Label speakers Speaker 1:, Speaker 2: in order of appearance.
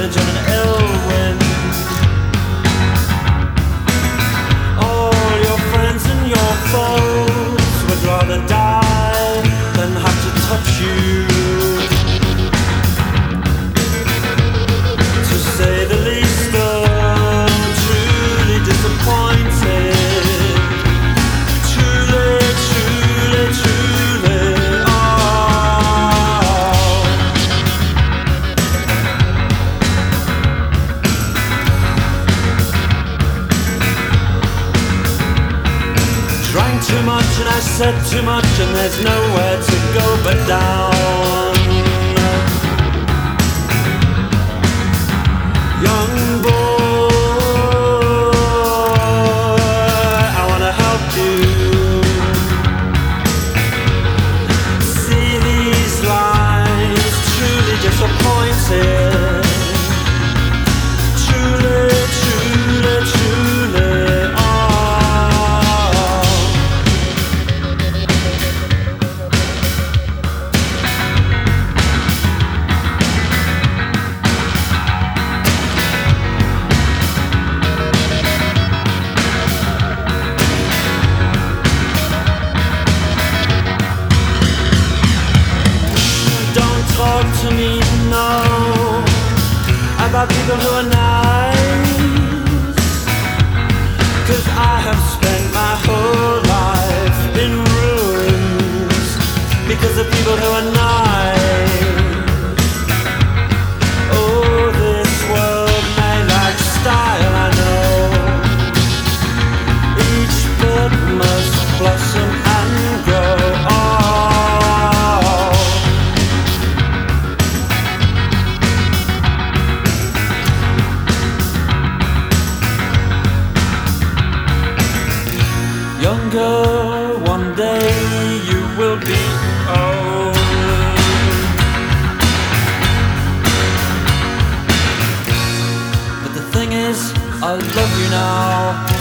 Speaker 1: Surgeon wind. Much and I said too much and there's nowhere to go but down. Young to me, no, about people who are nice. Younger, one day you will be old. But the thing is, I love you now.